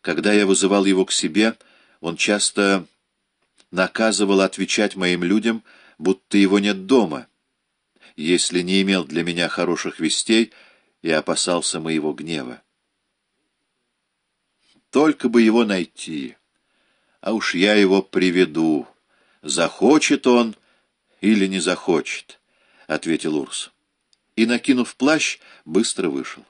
Когда я вызывал его к себе, он часто наказывал отвечать моим людям, будто его нет дома, если не имел для меня хороших вестей и опасался моего гнева. Только бы его найти, а уж я его приведу. Захочет он или не захочет, — ответил Урс. И, накинув плащ, быстро вышел.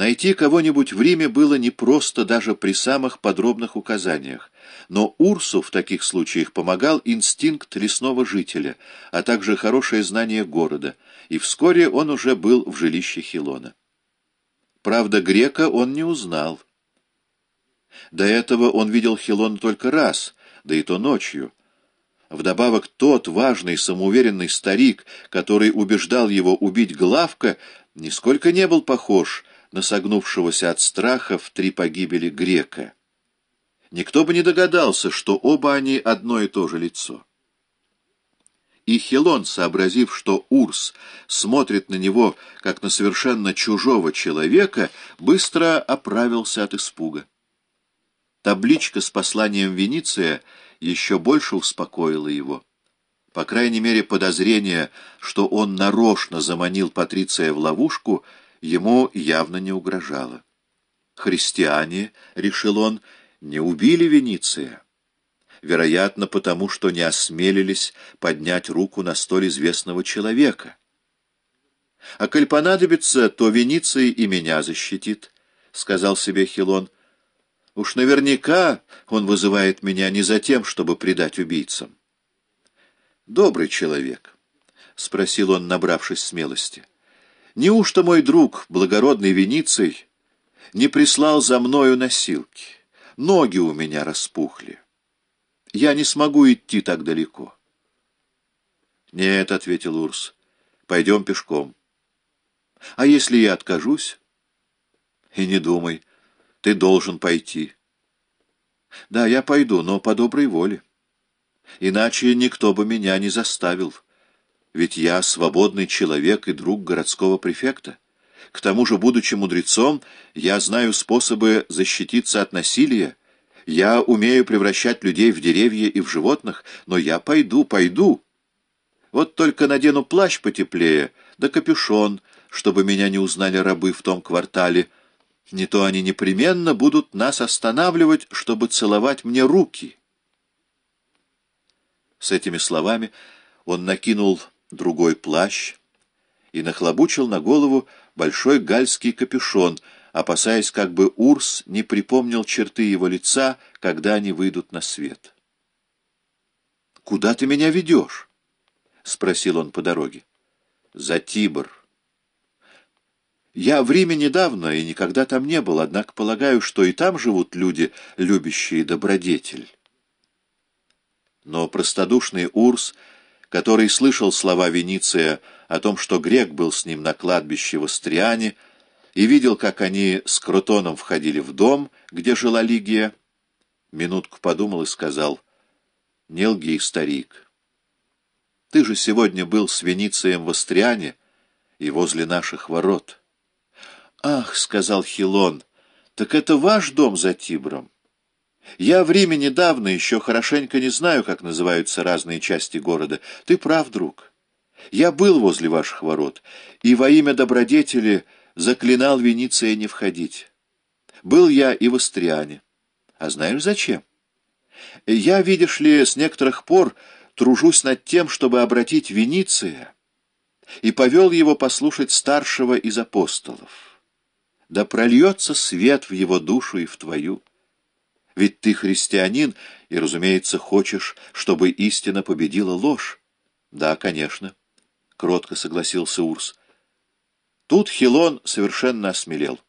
Найти кого-нибудь в Риме было непросто даже при самых подробных указаниях, но Урсу в таких случаях помогал инстинкт лесного жителя, а также хорошее знание города, и вскоре он уже был в жилище Хилона. Правда, грека он не узнал. До этого он видел Хилон только раз, да и то ночью. Вдобавок тот важный самоуверенный старик, который убеждал его убить Главка, нисколько не был похож на согнувшегося от страха в три погибели грека. Никто бы не догадался, что оба они одно и то же лицо. И Хелон, сообразив, что Урс смотрит на него, как на совершенно чужого человека, быстро оправился от испуга. Табличка с посланием Вениция еще больше успокоила его. По крайней мере, подозрение, что он нарочно заманил Патриция в ловушку — ему явно не угрожало. Христиане, решил он, не убили Вениция. Вероятно, потому что не осмелились поднять руку на столь известного человека. А коль понадобится, то Вениций и меня защитит, — сказал себе Хилон. Уж наверняка он вызывает меня не за тем, чтобы предать убийцам. «Добрый человек», — спросил он, набравшись смелости. Неужто мой друг, благородный Вениций, не прислал за мною носилки? Ноги у меня распухли. Я не смогу идти так далеко. — Нет, — ответил Урс, — пойдем пешком. — А если я откажусь? — И не думай, ты должен пойти. — Да, я пойду, но по доброй воле. Иначе никто бы меня не заставил. — ведь я свободный человек и друг городского префекта. К тому же, будучи мудрецом, я знаю способы защититься от насилия. Я умею превращать людей в деревья и в животных, но я пойду, пойду. Вот только надену плащ потеплее, да капюшон, чтобы меня не узнали рабы в том квартале. Не то они непременно будут нас останавливать, чтобы целовать мне руки. С этими словами он накинул другой плащ и нахлобучил на голову большой гальский капюшон, опасаясь, как бы Урс не припомнил черты его лица, когда они выйдут на свет. «Куда ты меня ведешь?» — спросил он по дороге. «За Тибр». «Я в Риме недавно и никогда там не был, однако полагаю, что и там живут люди, любящие добродетель». Но простодушный Урс который слышал слова Вениция о том, что грек был с ним на кладбище в Астриане, и видел, как они с Крутоном входили в дом, где жила Лигия, минутку подумал и сказал, «Не лги, старик, ты же сегодня был с Веницием в Астриане и возле наших ворот». «Ах», — сказал Хилон, — «так это ваш дом за Тибром?» Я в Риме недавно, еще хорошенько не знаю, как называются разные части города. Ты прав, друг. Я был возле ваших ворот, и во имя добродетели заклинал Вениция не входить. Был я и в Астриане. А знаешь, зачем? Я, видишь ли, с некоторых пор тружусь над тем, чтобы обратить Вениция, и повел его послушать старшего из апостолов. Да прольется свет в его душу и в твою. Ведь ты христианин и, разумеется, хочешь, чтобы истина победила ложь. Да, конечно, — кротко согласился Урс. Тут Хилон совершенно осмелел.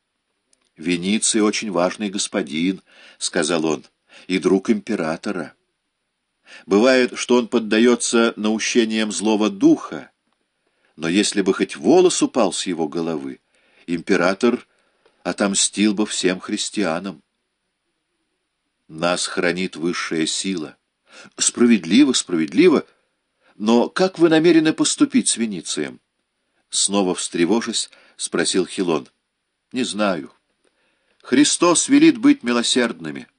«Вениций очень важный господин», — сказал он, — «и друг императора. Бывает, что он поддается наущениям злого духа, но если бы хоть волос упал с его головы, император отомстил бы всем христианам. Нас хранит высшая сила. Справедливо, справедливо. Но как вы намерены поступить с Веницием? Снова встревожись, спросил Хилон. Не знаю. Христос велит быть милосердными.